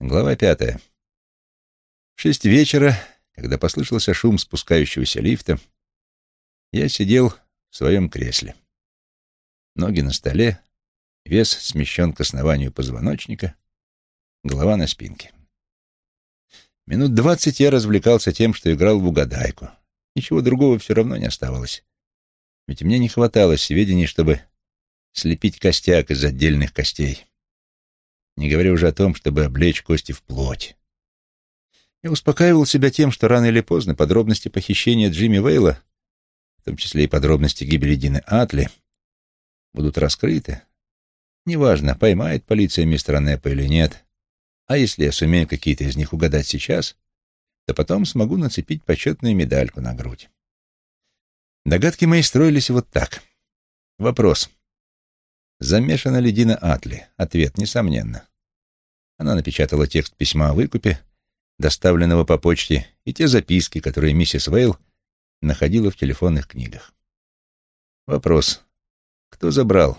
Глава пятая. В шесть вечера, когда послышался шум спускающегося лифта, я сидел в своем кресле. Ноги на столе, вес смещен к основанию позвоночника, голова на спинке. Минут двадцать я развлекался тем, что играл в угадайку. Ничего другого все равно не оставалось. Ведь мне не хватало сведений, чтобы слепить костяк из отдельных костей не говоря уже о том, чтобы облечь кости в плоть. Я успокаивал себя тем, что рано или поздно подробности похищения Джимми Вейла, в том числе и подробности гибели Дины Атли, будут раскрыты. Неважно, поймает полиция мистера Неппа или нет. А если я сумею какие-то из них угадать сейчас, то потом смогу нацепить почетную медальку на грудь. Догадки мои строились вот так. Вопрос. Замешана ли Дина Атли? Ответ, несомненно. Она напечатала текст письма о выкупе, доставленного по почте, и те записки, которые миссис Вейл находила в телефонных книгах. Вопрос. Кто забрал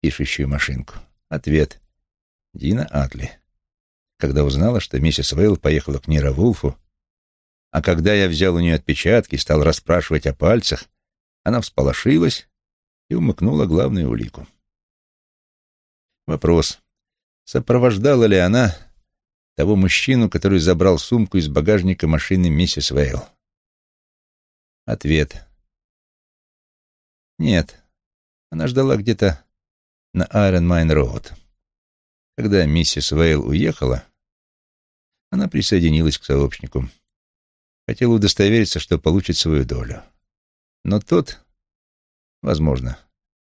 пишущую машинку? Ответ. Дина Атли. Когда узнала, что миссис Вейл поехала к Нира Вулфу, а когда я взял у нее отпечатки и стал расспрашивать о пальцах, она всполошилась и умыкнула главную улику. Вопрос. Сопровождала ли она того мужчину, который забрал сумку из багажника машины миссис Вейл? Ответ. Нет. Она ждала где-то на Айрон Майн Роуд. Когда миссис Вейл уехала, она присоединилась к сообщнику. Хотела удостовериться, что получит свою долю. Но тот, возможно,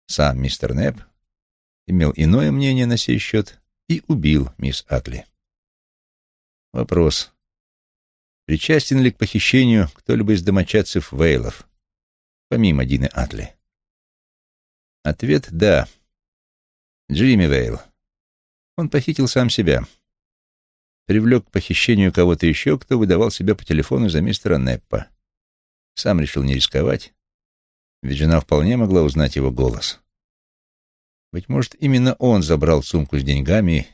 сам мистер Непп, имел иное мнение на сей счет и убил мисс Атли. Вопрос. Причастен ли к похищению кто-либо из домочадцев Вейлов, помимо Дины Атли? Ответ — да. Джимми Вейл. Он похитил сам себя. Привлек к похищению кого-то еще, кто выдавал себя по телефону за мистера Неппа. Сам решил не рисковать, ведь жена вполне могла узнать его голос. Быть может, именно он забрал сумку с деньгами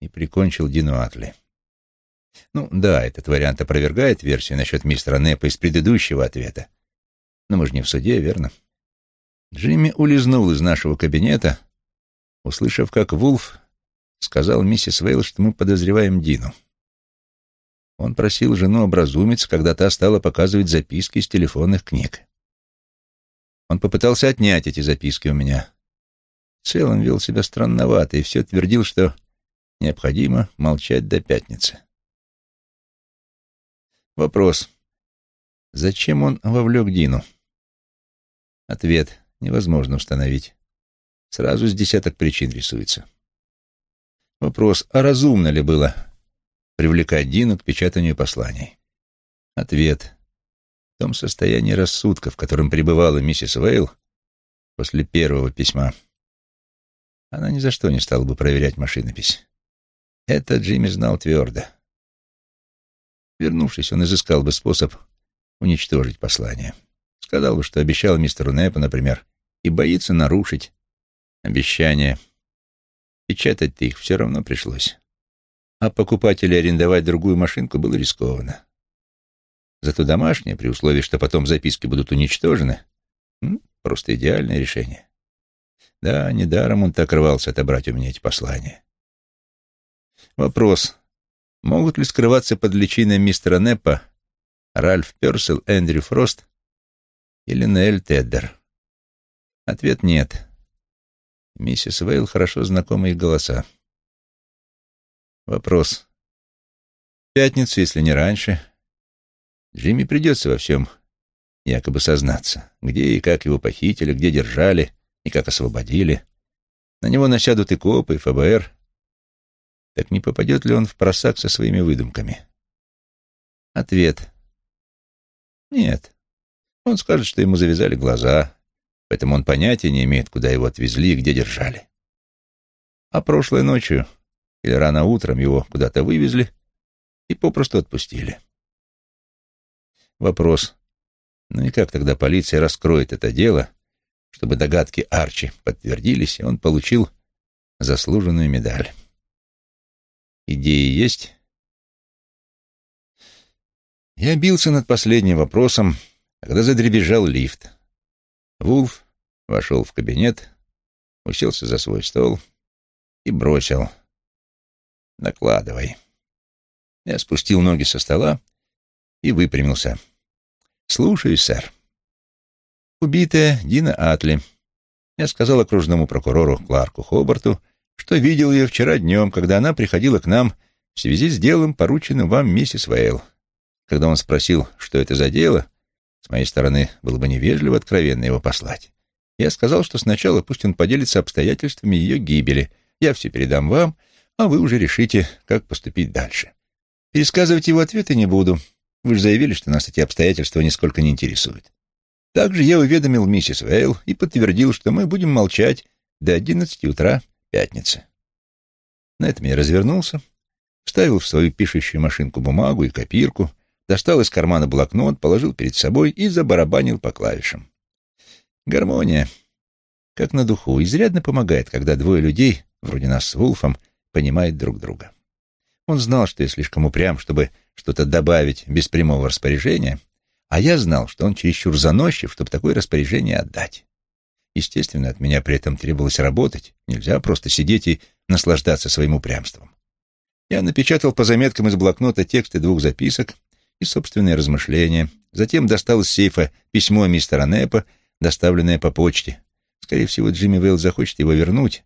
и прикончил Дину Атли. Ну, да, этот вариант опровергает версию насчет мистера Неппа из предыдущего ответа. Но мы же не в суде, верно? Джимми улизнул из нашего кабинета, услышав, как Вулф сказал миссис Вейл, что мы подозреваем Дину. Он просил жену образумиться, когда та стала показывать записки из телефонных книг. Он попытался отнять эти записки у меня, в целом вел себя странновато и все твердил, что необходимо молчать до пятницы. Вопрос. Зачем он вовлек Дину? Ответ невозможно установить. Сразу с десяток причин рисуется. Вопрос, а разумно ли было привлекать Дину к печатанию посланий? Ответ. В том состоянии рассудка, в котором пребывала миссис Вейл после первого письма, она ни за что не стала бы проверять машинопись. Это Джимми знал твердо. Вернувшись, он изыскал бы способ уничтожить послание. Сказал бы, что обещал мистеру Неппу, например, и боится нарушить обещание. Печатать-то их все равно пришлось. А покупать или арендовать другую машинку было рискованно. Зато домашняя, при условии, что потом записки будут уничтожены, просто идеальное решение. Да, недаром он так рвался отобрать у меня эти послания. Вопрос. Могут ли скрываться под личиной мистера Неппа Ральф Персел, Эндрю Фрост или Нель Теддер? Ответ нет. Миссис Вейл хорошо знакомы их голоса. Вопрос. В пятницу, если не раньше, Джимми придется во всем якобы сознаться, где и как его похитили, где держали, и как освободили. На него насядут и копы, и ФБР. Так не попадет ли он в просак со своими выдумками? Ответ. Нет. Он скажет, что ему завязали глаза, поэтому он понятия не имеет, куда его отвезли и где держали. А прошлой ночью или рано утром его куда-то вывезли и попросту отпустили. Вопрос. Ну и как тогда полиция раскроет это дело, чтобы догадки Арчи подтвердились, и он получил заслуженную медаль. Идеи есть? Я бился над последним вопросом, когда задребежал лифт. Вулф вошел в кабинет, уселся за свой стол и бросил. «Накладывай». Я спустил ноги со стола и выпрямился. «Слушаюсь, сэр». Убитая Дина Атли. Я сказал окружному прокурору Кларку Хобарту, что видел ее вчера днем, когда она приходила к нам в связи с делом, порученным вам миссис Вейл. Когда он спросил, что это за дело, с моей стороны было бы невежливо откровенно его послать. Я сказал, что сначала пусть он поделится обстоятельствами ее гибели. Я все передам вам, а вы уже решите, как поступить дальше. Пересказывать его ответы не буду. Вы же заявили, что нас эти обстоятельства нисколько не интересуют. Также я уведомил миссис Вейл и подтвердил, что мы будем молчать до одиннадцати утра пятницы. На этом я развернулся, вставил в свою пишущую машинку бумагу и копирку, достал из кармана блокнот, положил перед собой и забарабанил по клавишам. Гармония, как на духу, изрядно помогает, когда двое людей, вроде нас с Вулфом, понимают друг друга. Он знал, что я слишком упрям, чтобы что-то добавить без прямого распоряжения, а я знал, что он чересчур заносчив, чтобы такое распоряжение отдать. Естественно, от меня при этом требовалось работать. Нельзя просто сидеть и наслаждаться своим упрямством. Я напечатал по заметкам из блокнота тексты двух записок и собственные размышления. Затем достал из сейфа письмо мистера Неппа, доставленное по почте. Скорее всего, Джимми Вейл захочет его вернуть,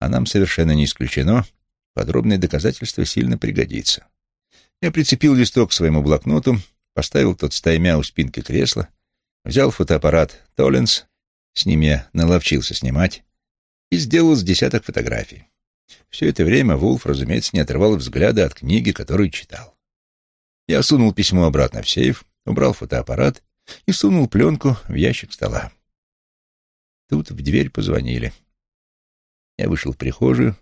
а нам совершенно не исключено, Подробное доказательство сильно пригодится. Я прицепил листок к своему блокноту, поставил тот стаймя у спинки кресла, взял фотоаппарат Толленс, с ним я наловчился снимать, и сделал с десяток фотографий. Все это время Вулф, разумеется, не отрывал взгляда от книги, которую читал. Я сунул письмо обратно в сейф, убрал фотоаппарат и сунул пленку в ящик стола. Тут в дверь позвонили. Я вышел в прихожую,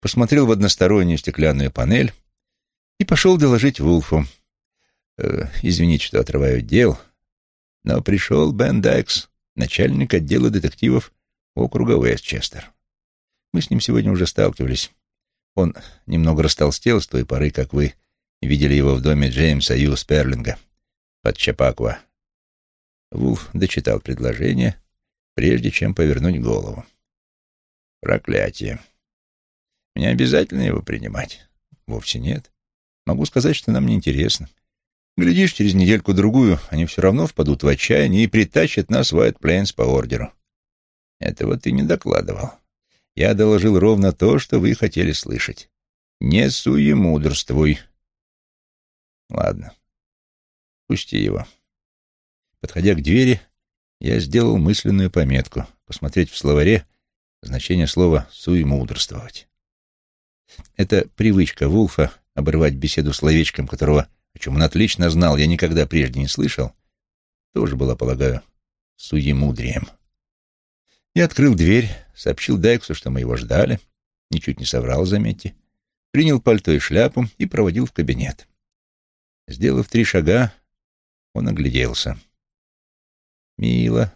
посмотрел в одностороннюю стеклянную панель и пошел доложить Вулфу. Э, извините, что отрываю дел, но пришел Бен Дайкс, начальник отдела детективов округа Уэстчестер. Мы с ним сегодня уже сталкивались. Он немного растолстел с той поры, как вы видели его в доме Джеймса Ю. Сперлинга под Чапаква. Вулф дочитал предложение, прежде чем повернуть голову. Проклятие. Мне обязательно его принимать? Вовсе нет. Могу сказать, что нам не интересно. Глядишь, через недельку-другую они все равно впадут в отчаяние и притащат нас в Уайт Плейнс по ордеру. Этого ты не докладывал. Я доложил ровно то, что вы хотели слышать. Не суемудрствуй. Ладно. Пусти его. Подходя к двери, я сделал мысленную пометку — посмотреть в словаре значение слова «суемудрствовать». Это привычка Вулфа обрывать беседу словечком, которого, о чем он отлично знал, я никогда прежде не слышал, тоже была, полагаю, суемудрием. Я открыл дверь, сообщил Дайксу, что мы его ждали, ничуть не соврал, заметьте, принял пальто и шляпу и проводил в кабинет. Сделав три шага, он огляделся. Мило.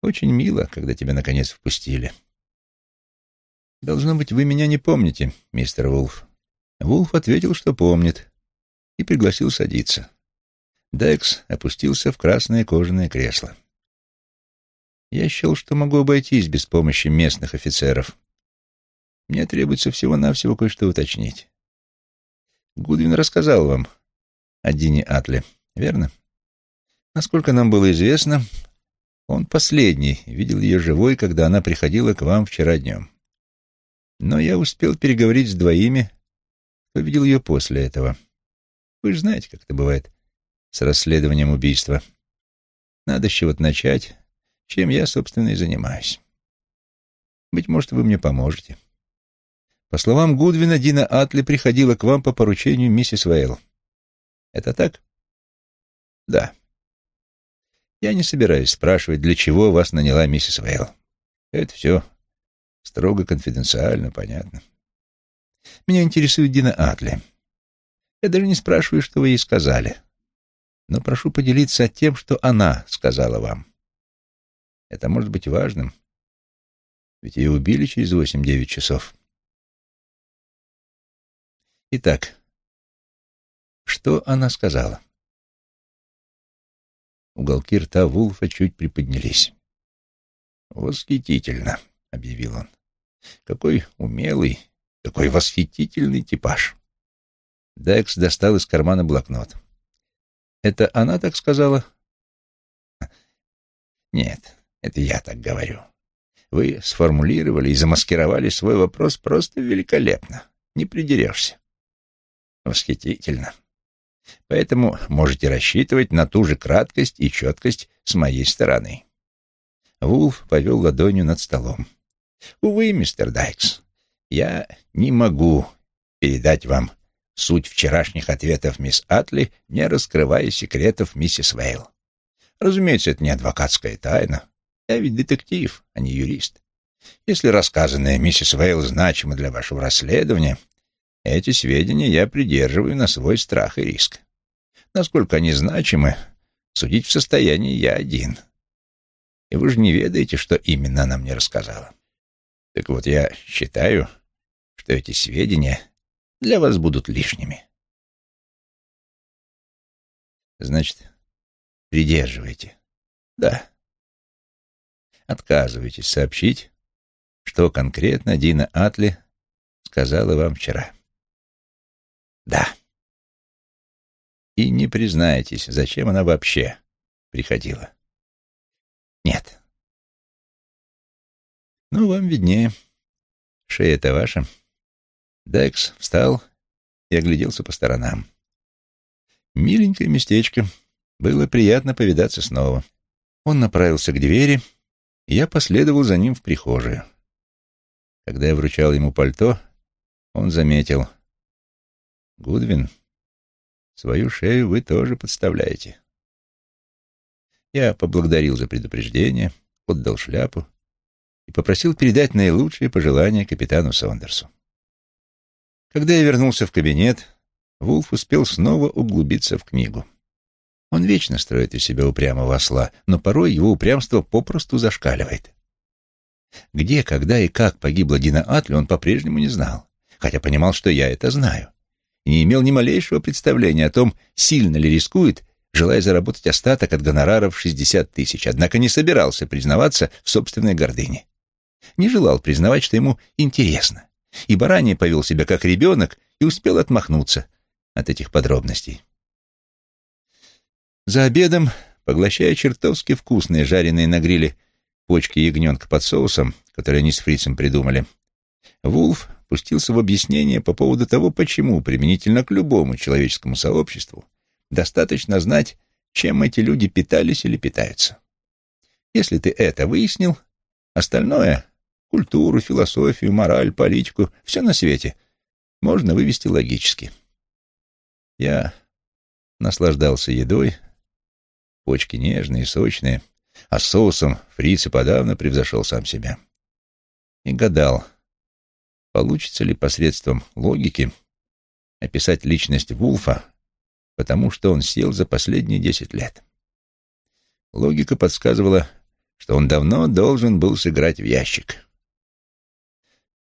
Очень мило, когда тебя наконец впустили. «Должно быть, вы меня не помните, мистер Вулф». Вулф ответил, что помнит, и пригласил садиться. Декс опустился в красное кожаное кресло. Я счел, что могу обойтись без помощи местных офицеров. Мне требуется всего-навсего кое-что уточнить. Гудвин рассказал вам о Дине Атле, верно? Насколько нам было известно, он последний видел ее живой, когда она приходила к вам вчера днем. Но я успел переговорить с двоими, кто видел ее после этого. Вы же знаете, как это бывает с расследованием убийства. Надо с чего-то начать, чем я, собственно, и занимаюсь. Быть может, вы мне поможете. По словам Гудвина, Дина Атли приходила к вам по поручению миссис Вейл. Это так? Да. Я не собираюсь спрашивать, для чего вас наняла миссис Вейл. Это все Строго конфиденциально, понятно. Меня интересует Дина Атли. Я даже не спрашиваю, что вы ей сказали, но прошу поделиться тем, что она сказала вам. Это может быть важным, ведь ее убили через восемь-девять часов. Итак, что она сказала? Уголки рта Вулфа чуть приподнялись. «Восхитительно», — объявил он. «Какой умелый, какой восхитительный типаж». Декс достал из кармана блокнот. «Это она так сказала?» «Нет, это я так говорю. Вы сформулировали и замаскировали свой вопрос просто великолепно. Не придерешься. Восхитительно. Поэтому можете рассчитывать на ту же краткость и четкость с моей стороны. Вулф повел ладонью над столом. Увы, мистер Дайкс, я не могу передать вам суть вчерашних ответов мисс Атли, не раскрывая секретов миссис Вейл. Разумеется, это не адвокатская тайна. Я ведь детектив, а не юрист. Если рассказанное миссис Вейл значимо для вашего расследования, эти сведения я придерживаю на свой страх и риск. Насколько они значимы, судить в состоянии я один. И вы же не ведаете, что именно она мне рассказала. Так вот, я считаю, что эти сведения для вас будут лишними. Значит, придерживайте. Да. Отказывайтесь сообщить, что конкретно Дина Атли сказала вам вчера. Да. И не признаетесь, зачем она вообще приходила. Нет. Ну, вам виднее. Шея-то ваша. Декс встал и огляделся по сторонам. Миленькое местечко. Было приятно повидаться снова. Он направился к двери, и я последовал за ним в прихожую. Когда я вручал ему пальто, он заметил — Гудвин, свою шею вы тоже подставляете. Я поблагодарил за предупреждение, отдал шляпу и попросил передать наилучшие пожелания капитану Сондерсу. Когда я вернулся в кабинет, Вулф успел снова углубиться в книгу. Он вечно строит из себя упрямого осла, но порой его упрямство попросту зашкаливает. Где, когда и как погибла Дина Атли, он по-прежнему не знал, хотя понимал, что я это знаю и не имел ни малейшего представления о том, сильно ли рискует, желая заработать остаток от гонораров 60 тысяч, однако не собирался признаваться в собственной гордыне. Не желал признавать, что ему интересно, ибо ранее повел себя как ребенок и успел отмахнуться от этих подробностей. За обедом, поглощая чертовски вкусные жареные на гриле почки ягненка под соусом, которые они с фрицем придумали, Вулф пустился в объяснение по поводу того, почему применительно к любому человеческому сообществу достаточно знать, чем эти люди питались или питаются. Если ты это выяснил, остальное — культуру, философию, мораль, политику — все на свете — можно вывести логически. Я наслаждался едой, почки нежные, сочные, а соусом фриц и подавно превзошел сам себя. И гадал, получится ли посредством логики описать личность Вулфа, потому что он сел за последние десять лет. Логика подсказывала, что он давно должен был сыграть в ящик.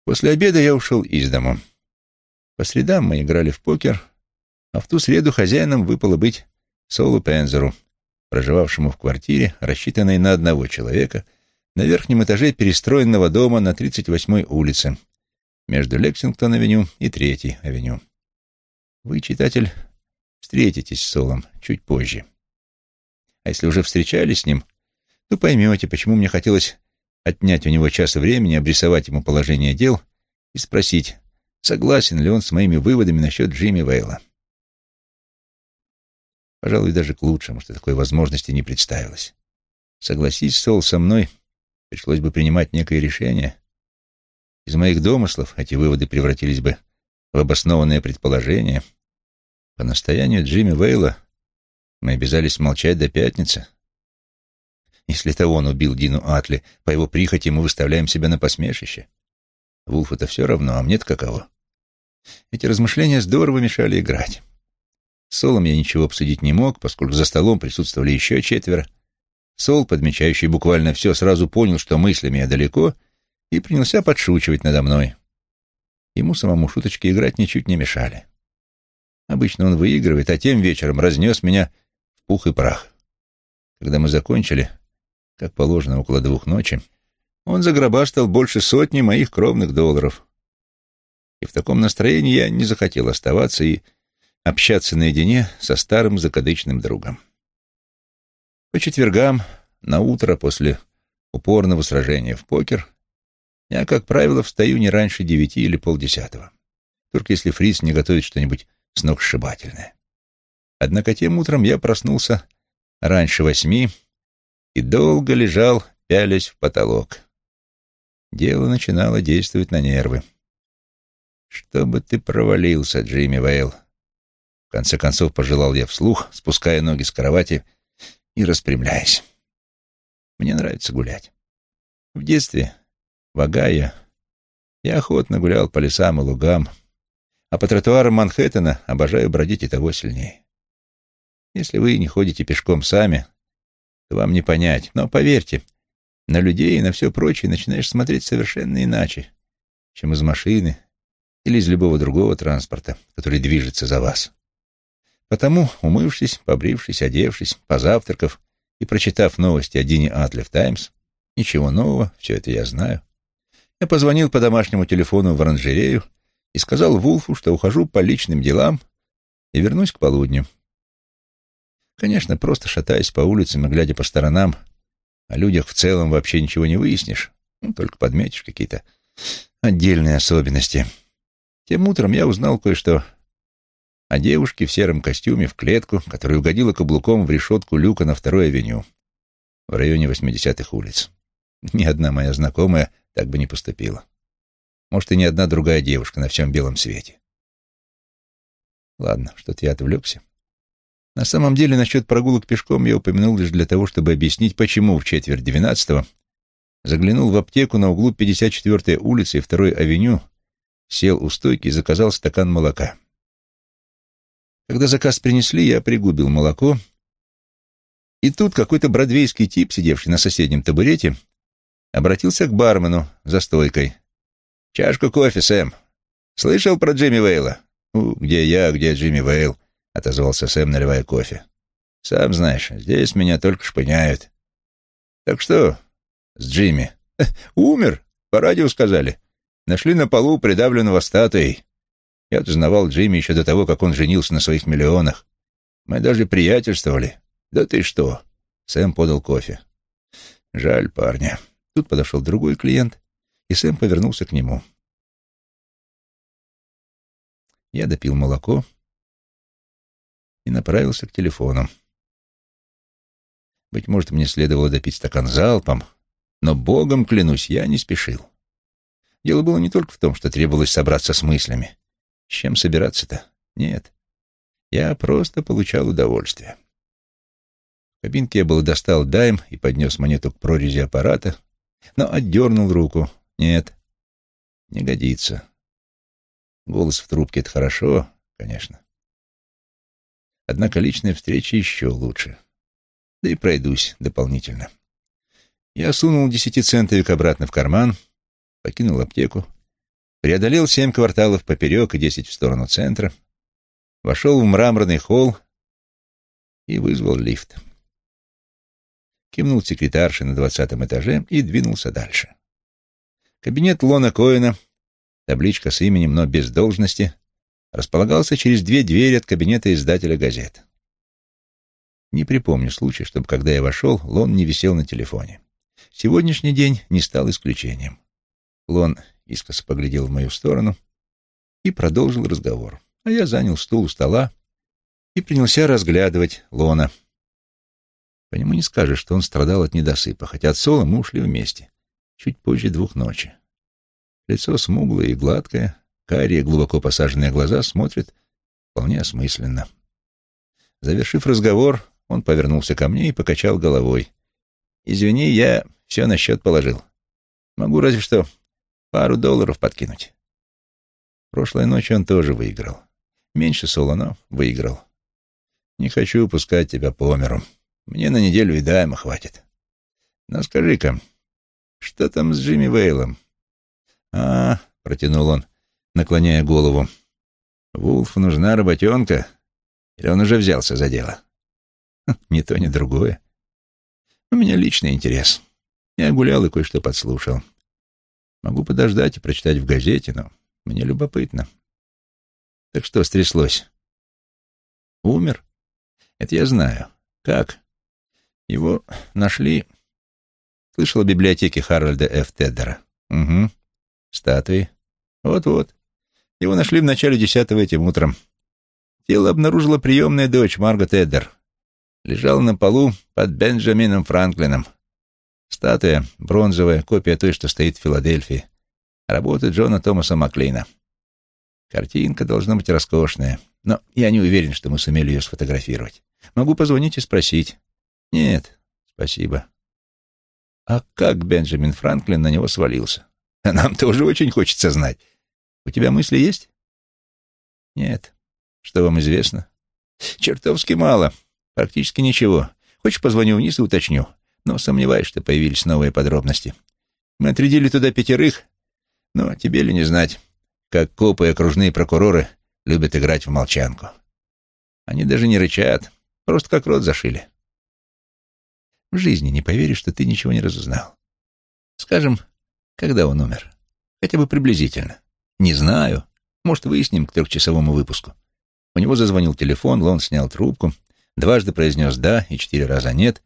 После обеда я ушел из дому. По средам мы играли в покер, а в ту среду хозяином выпало быть Солу Пензеру, проживавшему в квартире, рассчитанной на одного человека, на верхнем этаже перестроенного дома на 38-й улице, между Лексингтон-авеню и Третьей авеню. Вы, читатель, встретитесь с Солом чуть позже. А если уже встречались с ним, то поймете, почему мне хотелось отнять у него час времени, обрисовать ему положение дел и спросить, согласен ли он с моими выводами насчет Джимми Вейла. Пожалуй, даже к лучшему, что такой возможности не представилось. Согласись, Сол, со мной, пришлось бы принимать некое решение, из моих домыслов эти выводы превратились бы в обоснованные предположения. По настоянию Джимми Вейла мы обязались молчать до пятницы. Если это он убил Дину Атли, по его прихоти мы выставляем себя на посмешище. Вулфу-то все равно, а мне-то каково. Эти размышления здорово мешали играть. С Солом я ничего обсудить не мог, поскольку за столом присутствовали еще четверо. Сол, подмечающий буквально все, сразу понял, что мыслями я далеко, и принялся подшучивать надо мной. Ему самому шуточки играть ничуть не мешали. Обычно он выигрывает, а тем вечером разнес меня в пух и прах. Когда мы закончили, как положено, около двух ночи, он загробастал больше сотни моих кровных долларов. И в таком настроении я не захотел оставаться и общаться наедине со старым закадычным другом. По четвергам, на утро после упорного сражения в покер, я, как правило, встаю не раньше девяти или полдесятого. Только если Фриц не готовит что-нибудь сногсшибательное. Однако тем утром я проснулся раньше восьми и долго лежал, пялясь в потолок. Дело начинало действовать на нервы. «Чтобы ты провалился, Джимми Вейл!» В конце концов пожелал я вслух, спуская ноги с кровати и распрямляясь. Мне нравится гулять. В детстве, в Огайо, я охотно гулял по лесам и лугам, а по тротуарам Манхэттена обожаю бродить и того сильнее. Если вы не ходите пешком сами, вам не понять. Но поверьте, на людей и на все прочее начинаешь смотреть совершенно иначе, чем из машины или из любого другого транспорта, который движется за вас. Потому, умывшись, побрившись, одевшись, позавтракав и прочитав новости о Дине Атлев Таймс, ничего нового, все это я знаю, я позвонил по домашнему телефону в оранжерею и сказал Вулфу, что ухожу по личным делам и вернусь к полудню. Конечно, просто шатаясь по улицам и глядя по сторонам, о людях в целом вообще ничего не выяснишь, ну, только подметишь какие-то отдельные особенности. Тем утром я узнал кое-что о девушке в сером костюме в клетку, которая угодила каблуком в решетку люка на второй авеню в районе 80-х улиц. Ни одна моя знакомая так бы не поступила. Может, и ни одна другая девушка на всем белом свете. Ладно, что-то я отвлекся. На самом деле, насчет прогулок пешком я упомянул лишь для того, чтобы объяснить, почему в четверть двенадцатого заглянул в аптеку на углу 54-й улицы и 2-й авеню, сел у стойки и заказал стакан молока. Когда заказ принесли, я пригубил молоко, и тут какой-то бродвейский тип, сидевший на соседнем табурете, обратился к бармену за стойкой. «Чашку кофе, Сэм. Слышал про Джимми Вейла?» «Где я, где Джимми Вейл?» — отозвался Сэм, наливая кофе. «Сам знаешь, здесь меня только шпыняют». «Так что с Джимми?» «Умер, по радио сказали. Нашли на полу придавленного статуей. Я узнавал Джимми еще до того, как он женился на своих миллионах. Мы даже приятельствовали. Да ты что?» Сэм подал кофе. «Жаль парня». Тут подошел другой клиент, и Сэм повернулся к нему. Я допил молоко, и направился к телефону. Быть может, мне следовало допить стакан залпом, но, богом клянусь, я не спешил. Дело было не только в том, что требовалось собраться с мыслями. С чем собираться-то? Нет. Я просто получал удовольствие. В кабинке я был достал дайм и поднес монету к прорези аппарата, но отдернул руку. Нет, не годится. Голос в трубке — это хорошо, конечно. Однако личная встреча еще лучше. Да и пройдусь дополнительно. Я сунул десятицентовик обратно в карман, покинул аптеку, преодолел семь кварталов поперек и десять в сторону центра, вошел в мраморный холл и вызвал лифт. Кивнул секретарше на двадцатом этаже и двинулся дальше. Кабинет Лона Коэна, табличка с именем, но без должности, располагался через две двери от кабинета издателя газет. Не припомню случая, чтобы, когда я вошел, Лон не висел на телефоне. Сегодняшний день не стал исключением. Лон искоса поглядел в мою сторону и продолжил разговор, а я занял стул у стола и принялся разглядывать Лона. По нему не скажешь, что он страдал от недосыпа, хотя от Соло мы ушли вместе, чуть позже двух ночи. Лицо смуглое и гладкое, Карие, глубоко посаженные глаза смотрят вполне осмысленно. Завершив разговор, он повернулся ко мне и покачал головой. «Извини, я все на счет положил. Могу разве что пару долларов подкинуть». Прошлой ночью он тоже выиграл. Меньше соло, но выиграл. Не хочу упускать тебя по миру. Мне на неделю и дайма хватит. Но скажи-ка, что там с Джимми Вейлом? А, протянул он, наклоняя голову. Вулфу нужна работенка, или он уже взялся за дело? Хм, ни то, ни другое. У меня личный интерес. Я гулял и кое-что подслушал. Могу подождать и прочитать в газете, но мне любопытно. Так что стряслось? Умер? Это я знаю. Как? Его нашли... Слышал о библиотеке Харальда Ф. Теддера? Угу. Статуи. Вот-вот. Его нашли в начале десятого этим утром. Тело обнаружила приемная дочь Марго Теддер. Лежала на полу под Бенджамином Франклином. Статуя, бронзовая, копия той, что стоит в Филадельфии. Работа Джона Томаса Маклина. Картинка должна быть роскошная, но я не уверен, что мы сумели ее сфотографировать. Могу позвонить и спросить. Нет, спасибо. А как Бенджамин Франклин на него свалился? Нам тоже очень хочется знать. У тебя мысли есть? Нет. Что вам известно? Чертовски мало. Практически ничего. Хочешь, позвоню вниз и уточню. Но сомневаюсь, что появились новые подробности. Мы отрядили туда пятерых, но тебе ли не знать, как копы и окружные прокуроры любят играть в молчанку. Они даже не рычат, просто как рот зашили. В жизни не поверишь, что ты ничего не разузнал. Скажем, когда он умер? Хотя бы приблизительно. Не знаю. Может, выясним к трехчасовому выпуску. У него зазвонил телефон, Лон снял трубку, дважды произнес «да» и четыре раза «нет»,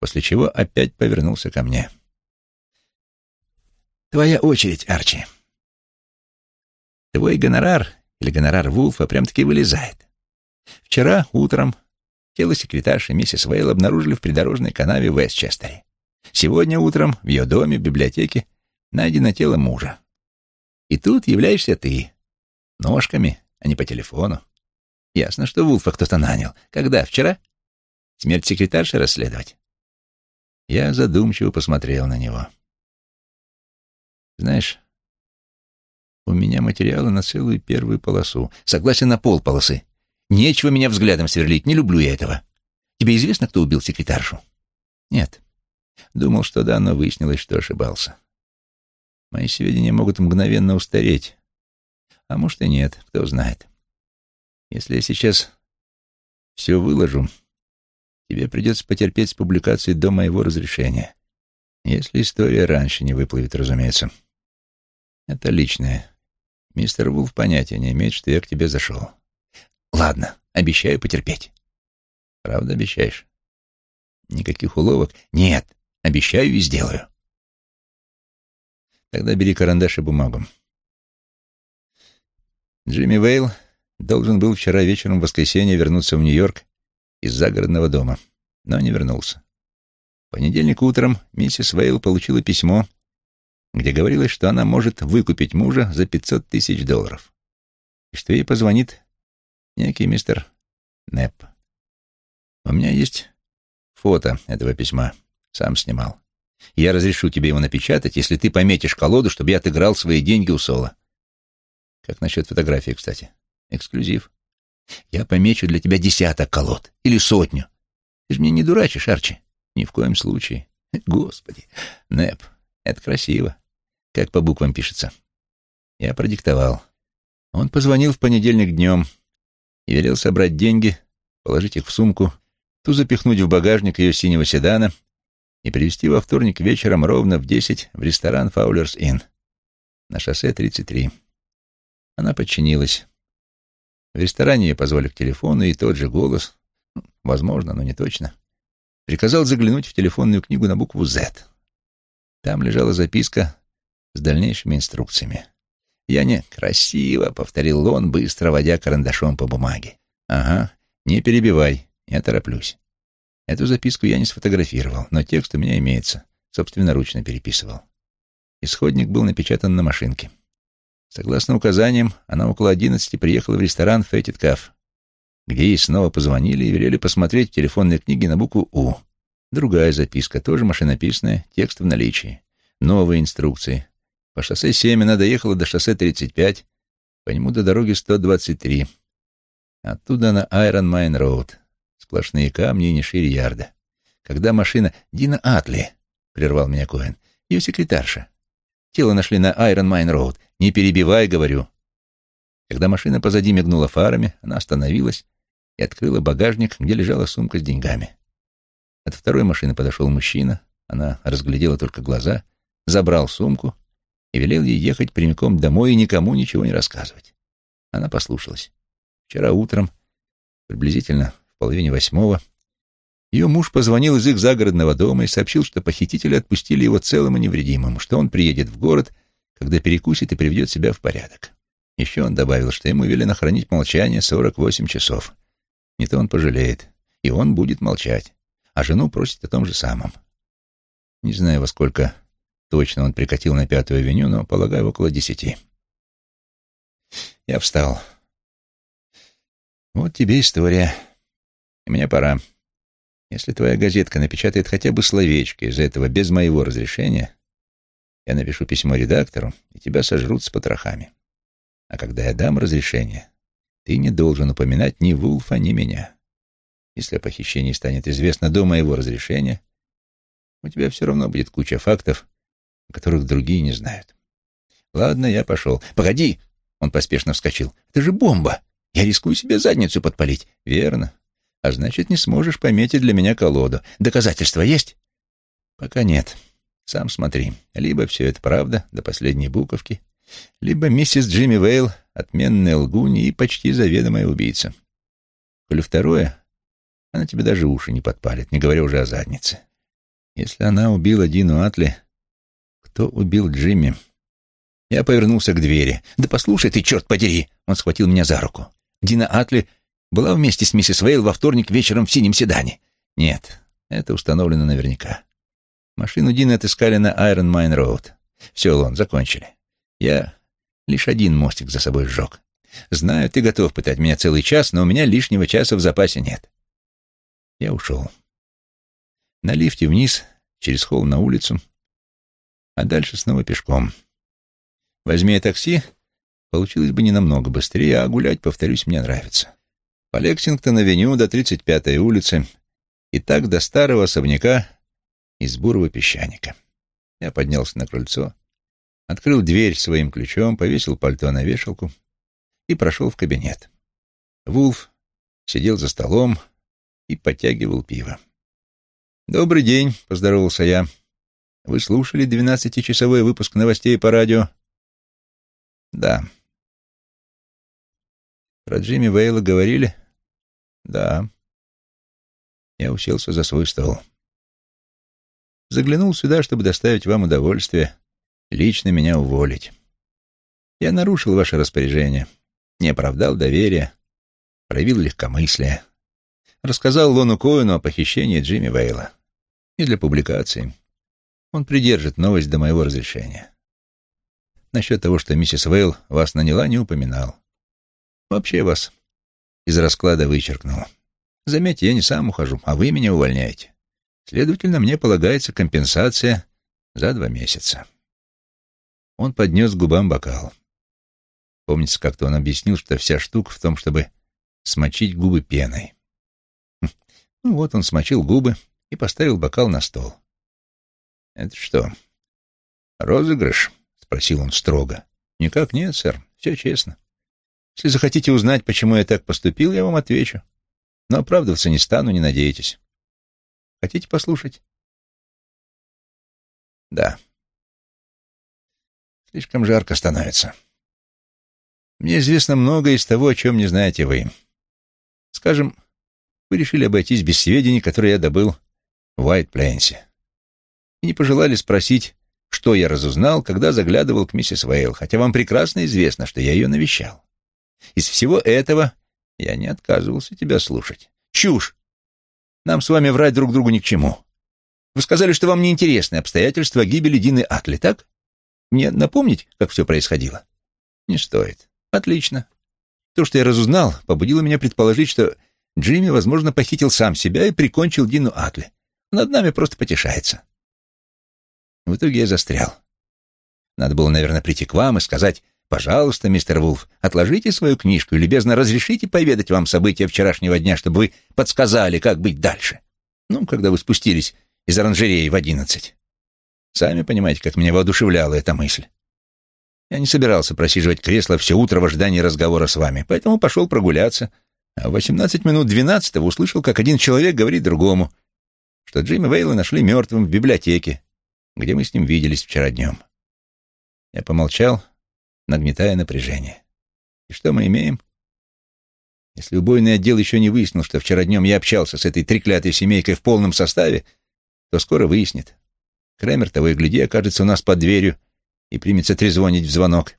после чего опять повернулся ко мне. «Твоя очередь, Арчи. Твой гонорар или гонорар Вулфа прям-таки вылезает. Вчера утром Тело секретарши миссис Вейл обнаружили в придорожной канаве в Вестчестере. Сегодня утром в ее доме, в библиотеке, найдено тело мужа. И тут являешься ты. Ножками, а не по телефону. Ясно, что Вулфа кто-то нанял. Когда? Вчера? Смерть секретарши расследовать? Я задумчиво посмотрел на него. Знаешь, у меня материалы на целую первую полосу. Согласен на пол полосы. Нечего меня взглядом сверлить, не люблю я этого. Тебе известно, кто убил секретаршу? Нет. Думал, что да, но выяснилось, что ошибался. Мои сведения могут мгновенно устареть. А может и нет, кто знает. Если я сейчас все выложу, тебе придется потерпеть с публикацией до моего разрешения. Если история раньше не выплывет, разумеется. Это личное. Мистер Вулф понятия не имеет, что я к тебе зашел. Ладно, обещаю потерпеть. Правда обещаешь? Никаких уловок? Нет, обещаю и сделаю. Тогда бери карандаш и бумагу. Джимми Вейл должен был вчера вечером в воскресенье вернуться в Нью-Йорк из загородного дома, но не вернулся. В понедельник утром миссис Вейл получила письмо, где говорилось, что она может выкупить мужа за 500 тысяч долларов, и что ей позвонит Некий мистер Непп. У меня есть фото этого письма. Сам снимал. Я разрешу тебе его напечатать, если ты пометишь колоду, чтобы я отыграл свои деньги у Сола. Как насчет фотографии, кстати? Эксклюзив. Я помечу для тебя десяток колод. Или сотню. Ты же мне не дурачишь, Арчи. Ни в коем случае. Господи. Нэп, это красиво. Как по буквам пишется. Я продиктовал. Он позвонил в понедельник днем и велел собрать деньги, положить их в сумку, ту запихнуть в багажник ее синего седана и привезти во вторник вечером ровно в десять в ресторан «Фаулерс Инн» на шоссе 33. Она подчинилась. В ресторане ее позвали к телефону, и тот же голос, возможно, но не точно, приказал заглянуть в телефонную книгу на букву «З». Там лежала записка с дальнейшими инструкциями. «Я не красиво», — повторил он, быстро водя карандашом по бумаге. «Ага, не перебивай, я тороплюсь. Эту записку я не сфотографировал, но текст у меня имеется, собственноручно переписывал. Исходник был напечатан на машинке. Согласно указаниям, она около одиннадцати приехала в ресторан «Фэтит Каф», где ей снова позвонили и велели посмотреть в телефонной книге на букву «У». Другая записка, тоже машинописная, текст в наличии. Новые инструкции, по шоссе 7 она доехала до шоссе 35, по нему до дороги 123. Оттуда на Айрон Майн Роуд. Сплошные камни и не шире ярда. Когда машина... Дина Атли, прервал меня Коэн, ее секретарша. Тело нашли на Айрон Майн Роуд. Не перебивай, говорю. Когда машина позади мигнула фарами, она остановилась и открыла багажник, где лежала сумка с деньгами. От второй машины подошел мужчина, она разглядела только глаза, забрал сумку и велел ей ехать прямиком домой и никому ничего не рассказывать. Она послушалась. Вчера утром, приблизительно в половине восьмого, ее муж позвонил из их загородного дома и сообщил, что похитители отпустили его целым и невредимым, что он приедет в город, когда перекусит и приведет себя в порядок. Еще он добавил, что ему велено хранить молчание 48 часов. Не то он пожалеет, и он будет молчать, а жену просит о том же самом. Не знаю, во сколько точно он прикатил на Пятую авеню, но, полагаю, около десяти. Я встал. Вот тебе история. Мне пора. Если твоя газетка напечатает хотя бы словечко из этого без моего разрешения, я напишу письмо редактору, и тебя сожрут с потрохами. А когда я дам разрешение, ты не должен упоминать ни Вулфа, ни меня. Если о похищении станет известно до моего разрешения, у тебя все равно будет куча фактов, о которых другие не знают. Ладно, я пошел. Погоди! Он поспешно вскочил. Это же бомба! Я рискую себе задницу подпалить. Верно. А значит, не сможешь пометить для меня колоду. Доказательства есть? Пока нет. Сам смотри. Либо все это правда, до последней буковки, либо миссис Джимми Вейл — отменная лгунья и почти заведомая убийца. Коли второе, она тебе даже уши не подпалит, не говоря уже о заднице. Если она убила Дину Атли, кто убил Джимми? Я повернулся к двери. «Да послушай ты, черт подери!» Он схватил меня за руку. Дина Атли была вместе с миссис Вейл во вторник вечером в синем седане? Нет, это установлено наверняка. Машину Дины отыскали на Iron Mine Road. Все, Лон, закончили. Я лишь один мостик за собой сжег. Знаю, ты готов пытать меня целый час, но у меня лишнего часа в запасе нет. Я ушел. На лифте вниз, через холл на улицу, а дальше снова пешком. Возьми такси, получилось бы не намного быстрее, а гулять, повторюсь, мне нравится по Лексингтон-авеню до 35-й улицы и так до старого особняка из бурого песчаника. Я поднялся на крыльцо, открыл дверь своим ключом, повесил пальто на вешалку и прошел в кабинет. Вулф сидел за столом и подтягивал пиво. «Добрый день», — поздоровался я. «Вы слушали двенадцатичасовой выпуск новостей по радио?» «Да». «Про Джимми Вейла говорили?» Да. Я уселся за свой стол. Заглянул сюда, чтобы доставить вам удовольствие, лично меня уволить. Я нарушил ваше распоряжение, не оправдал доверия, проявил легкомыслие. Рассказал Лону Коэну о похищении Джимми Вейла. И для публикации. Он придержит новость до моего разрешения. Насчет того, что миссис Вейл вас наняла, не упоминал. Вообще вас из расклада вычеркнул. Заметьте, я не сам ухожу, а вы меня увольняете. Следовательно, мне полагается компенсация за два месяца. Он поднес к губам бокал. Помнится, как-то он объяснил, что вся штука в том, чтобы смочить губы пеной. Хм. Ну вот он смочил губы и поставил бокал на стол. «Это что, розыгрыш?» — спросил он строго. «Никак нет, сэр, все честно. Если захотите узнать, почему я так поступил, я вам отвечу. Но оправдываться не стану, не надейтесь. Хотите послушать? Да. Слишком жарко становится. Мне известно многое из того, о чем не знаете вы. Скажем, вы решили обойтись без сведений, которые я добыл в Уайт-Пленсе. И не пожелали спросить, что я разузнал, когда заглядывал к миссис Вейл, хотя вам прекрасно известно, что я ее навещал. Из всего этого я не отказывался тебя слушать. Чушь! Нам с вами врать друг другу ни к чему. Вы сказали, что вам неинтересны обстоятельства гибели Дины Атли, так? Мне напомнить, как все происходило? Не стоит. Отлично. То, что я разузнал, побудило меня предположить, что Джимми, возможно, похитил сам себя и прикончил Дину Атли. Над нами просто потешается. В итоге я застрял. Надо было, наверное, прийти к вам и сказать, Пожалуйста, мистер Вулф, отложите свою книжку и любезно разрешите поведать вам события вчерашнего дня, чтобы вы подсказали, как быть дальше. Ну, когда вы спустились из оранжереи в одиннадцать. Сами понимаете, как меня воодушевляла эта мысль. Я не собирался просиживать кресло все утро в ожидании разговора с вами, поэтому пошел прогуляться. А в 18 минут 12 услышал, как один человек говорит другому, что Джимми Вейла нашли мертвым в библиотеке, где мы с ним виделись вчера днем. Я помолчал, нагнетая напряжение. И что мы имеем? Если убойный отдел еще не выяснил, что вчера днем я общался с этой треклятой семейкой в полном составе, то скоро выяснит. Кремер того и гляди окажется у нас под дверью и примется трезвонить в звонок.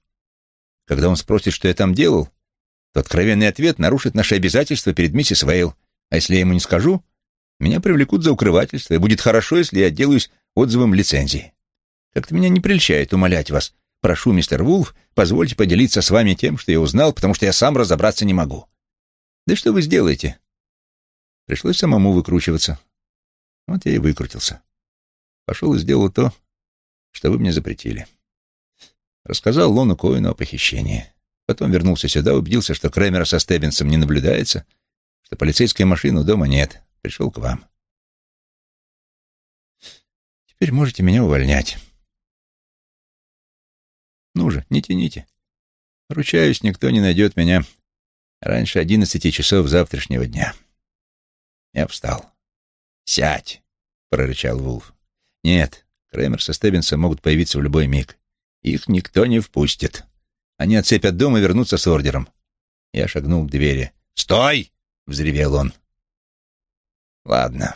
Когда он спросит, что я там делал, то откровенный ответ нарушит наши обязательства перед миссис Вейл. А если я ему не скажу, меня привлекут за укрывательство, и будет хорошо, если я отделаюсь отзывом лицензии. Как-то меня не прельщает умолять вас. Прошу, мистер Вулф, позвольте поделиться с вами тем, что я узнал, потому что я сам разобраться не могу. Да что вы сделаете? Пришлось самому выкручиваться. Вот я и выкрутился. Пошел и сделал то, что вы мне запретили. Рассказал Лону Коину о похищении. Потом вернулся сюда, убедился, что Крэмера со Стеббинсом не наблюдается, что полицейской машины дома нет. Пришел к вам. Теперь можете меня увольнять. Ну же, не тяните. Ручаюсь, никто не найдет меня раньше одиннадцати часов завтрашнего дня. Я встал. «Сядь!» — прорычал Вулф. «Нет, Крэмер со Стеббинсом могут появиться в любой миг. Их никто не впустит. Они отцепят дом и вернутся с ордером. Я шагнул к двери. «Стой!» — взревел он. «Ладно.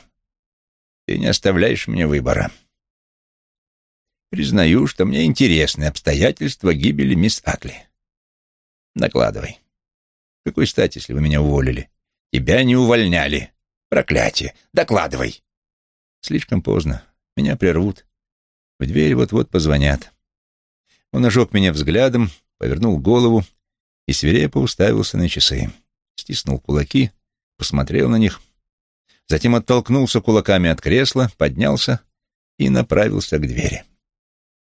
Ты не оставляешь мне выбора. Признаю, что мне интересны обстоятельства гибели мисс Атли. Докладывай. Какой стати, если вы меня уволили? Тебя не увольняли. Проклятие. Докладывай. Слишком поздно. Меня прервут. В дверь вот-вот позвонят. Он ожег меня взглядом, повернул голову и свирепо уставился на часы. Стиснул кулаки, посмотрел на них, затем оттолкнулся кулаками от кресла, поднялся и направился к двери.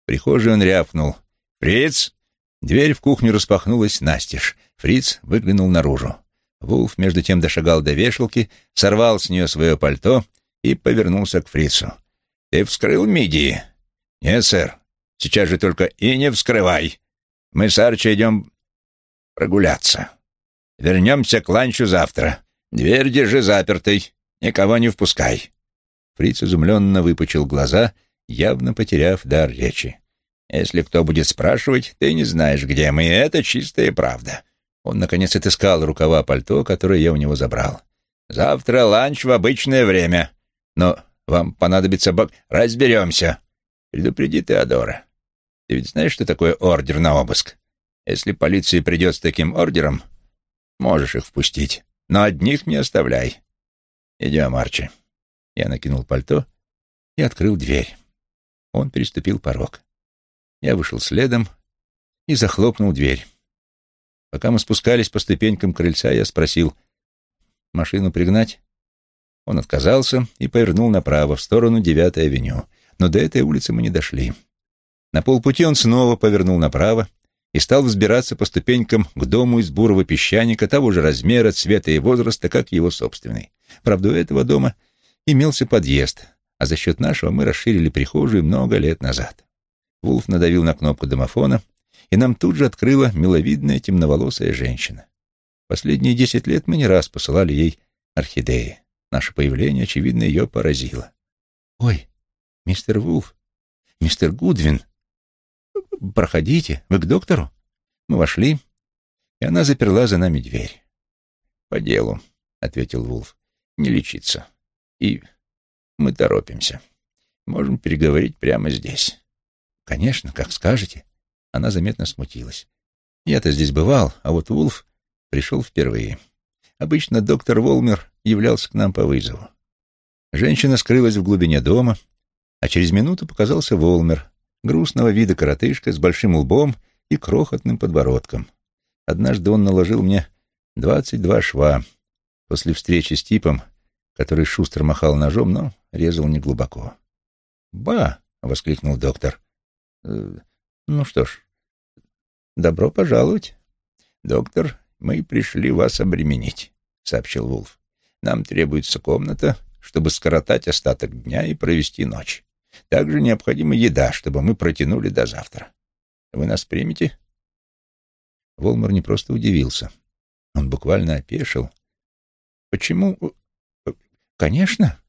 Прихожей он рявкнул. «Фриц!» Дверь в кухню распахнулась настежь. Фриц выглянул наружу. Вулф между тем дошагал до вешалки, сорвал с нее свое пальто и повернулся к Фрицу. «Ты вскрыл мидии?» «Нет, сэр. Сейчас же только и не вскрывай. Мы с Арчи идем прогуляться. Вернемся к ланчу завтра. Дверь держи запертой. Никого не впускай». Фриц изумленно выпучил глаза, явно потеряв дар речи. «Если кто будет спрашивать, ты не знаешь, где мы, и это чистая правда». Он, наконец, отыскал рукава пальто, которое я у него забрал. «Завтра ланч в обычное время. Но вам понадобится бак... Разберемся. Предупреди Теодора. Ты ведь знаешь, что такое ордер на обыск? Если полиция придет с таким ордером, можешь их впустить. Но одних не оставляй. Идем, Арчи. Я накинул пальто и открыл дверь. Он переступил порог. Я вышел следом и захлопнул дверь. Пока мы спускались по ступенькам крыльца, я спросил, «Машину пригнать?» Он отказался и повернул направо, в сторону 9-й авеню. Но до этой улицы мы не дошли. На полпути он снова повернул направо и стал взбираться по ступенькам к дому из бурого песчаника того же размера, цвета и возраста, как его собственный. Правда, у этого дома имелся подъезд, а за счет нашего мы расширили прихожую много лет назад. Вулф надавил на кнопку домофона, и нам тут же открыла миловидная темноволосая женщина. Последние десять лет мы не раз посылали ей орхидеи. Наше появление, очевидно, ее поразило. «Ой, мистер Вулф, мистер Гудвин, проходите, вы к доктору?» Мы вошли, и она заперла за нами дверь. «По делу», — ответил Вулф, — «не лечиться. И мы торопимся. Можем переговорить прямо здесь». «Конечно, как скажете». Она заметно смутилась. «Я-то здесь бывал, а вот Вулф пришел впервые. Обычно доктор Волмер являлся к нам по вызову. Женщина скрылась в глубине дома, а через минуту показался Волмер, грустного вида коротышка с большим лбом и крохотным подбородком. Однажды он наложил мне двадцать два шва после встречи с типом, который шустро махал ножом, но резал неглубоко. «Ба!» — воскликнул доктор. «Э, «Ну что ж, добро пожаловать. Доктор, мы пришли вас обременить», — сообщил Вулф. «Нам требуется комната, чтобы скоротать остаток дня и провести ночь. Также необходима еда, чтобы мы протянули до завтра. Вы нас примете?» Волмар не просто удивился. Он буквально опешил. «Почему? Конечно.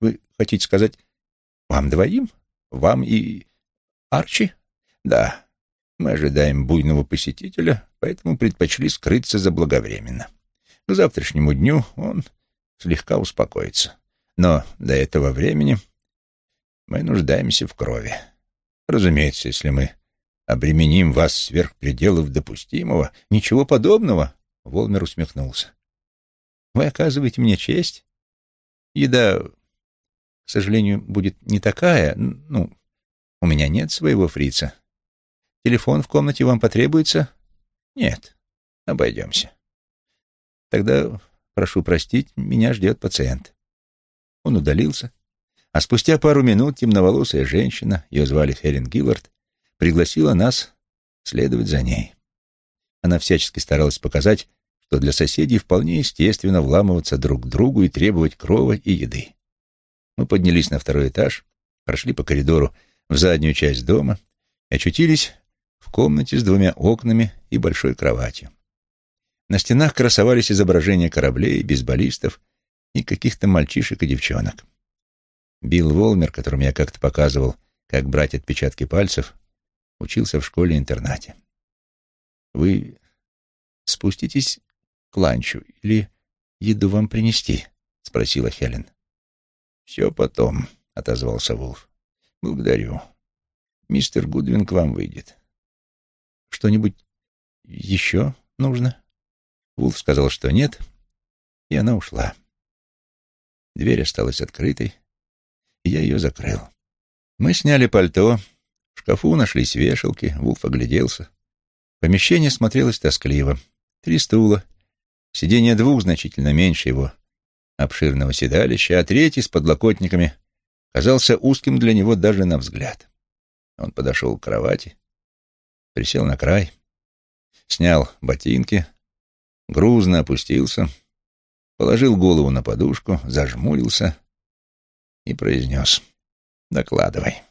Вы хотите сказать, вам двоим? Вам и Арчи? Да. Мы ожидаем буйного посетителя, поэтому предпочли скрыться заблаговременно. К завтрашнему дню он слегка успокоится. Но до этого времени мы нуждаемся в крови. Разумеется, если мы обременим вас сверх пределов допустимого, ничего подобного, — Волмер усмехнулся. Вы оказываете мне честь. Еда, к сожалению, будет не такая, ну, у меня нет своего фрица. Телефон в комнате вам потребуется? Нет, обойдемся. Тогда, прошу простить, меня ждет пациент. Он удалился, а спустя пару минут темноволосая женщина, ее звали Хелен Гиллард, пригласила нас следовать за ней. Она всячески старалась показать, что для соседей вполне естественно вламываться друг к другу и требовать крова и еды. Мы поднялись на второй этаж, прошли по коридору в заднюю часть дома и очутились в комнате с двумя окнами и большой кроватью. На стенах красовались изображения кораблей, бейсболистов и каких-то мальчишек и девчонок. Билл Волмер, которому я как-то показывал, как брать отпечатки пальцев, учился в школе-интернате. «Вы спуститесь к ланчу или еду вам принести?» — спросила Хелен. «Все потом», — отозвался Вулф. «Благодарю. Мистер Гудвин к вам выйдет». «Что-нибудь еще нужно?» Вулф сказал, что нет, и она ушла. Дверь осталась открытой, и я ее закрыл. Мы сняли пальто, в шкафу нашлись вешалки, Вулф огляделся. Помещение смотрелось тоскливо. Три стула, сиденье двух значительно меньше его обширного седалища, а третий с подлокотниками казался узким для него даже на взгляд. Он подошел к кровати, присел на край, снял ботинки, грузно опустился, положил голову на подушку, зажмурился и произнес «Докладывай».